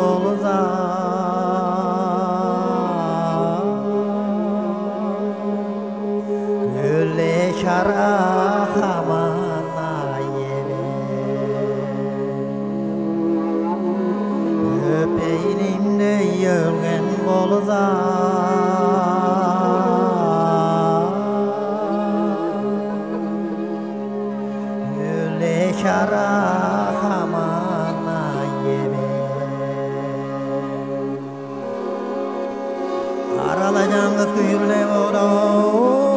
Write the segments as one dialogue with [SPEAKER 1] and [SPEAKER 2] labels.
[SPEAKER 1] mutluluğa Gülle karahamana yere Öpeylimde yürgen boluda Gülle karahamana lift you your name, O Lord.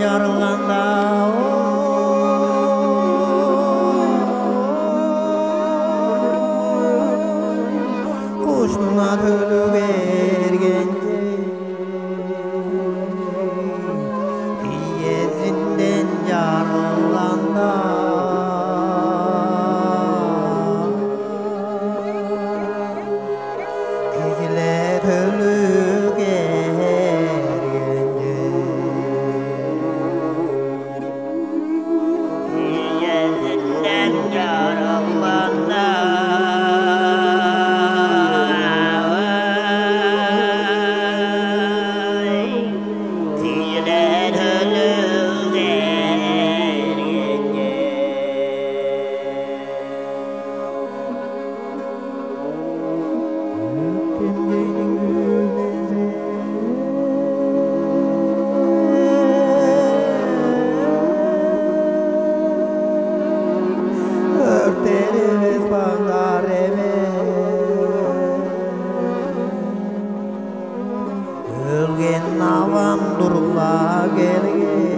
[SPEAKER 1] жарылғанда құшына төлеген Nurullah gel gel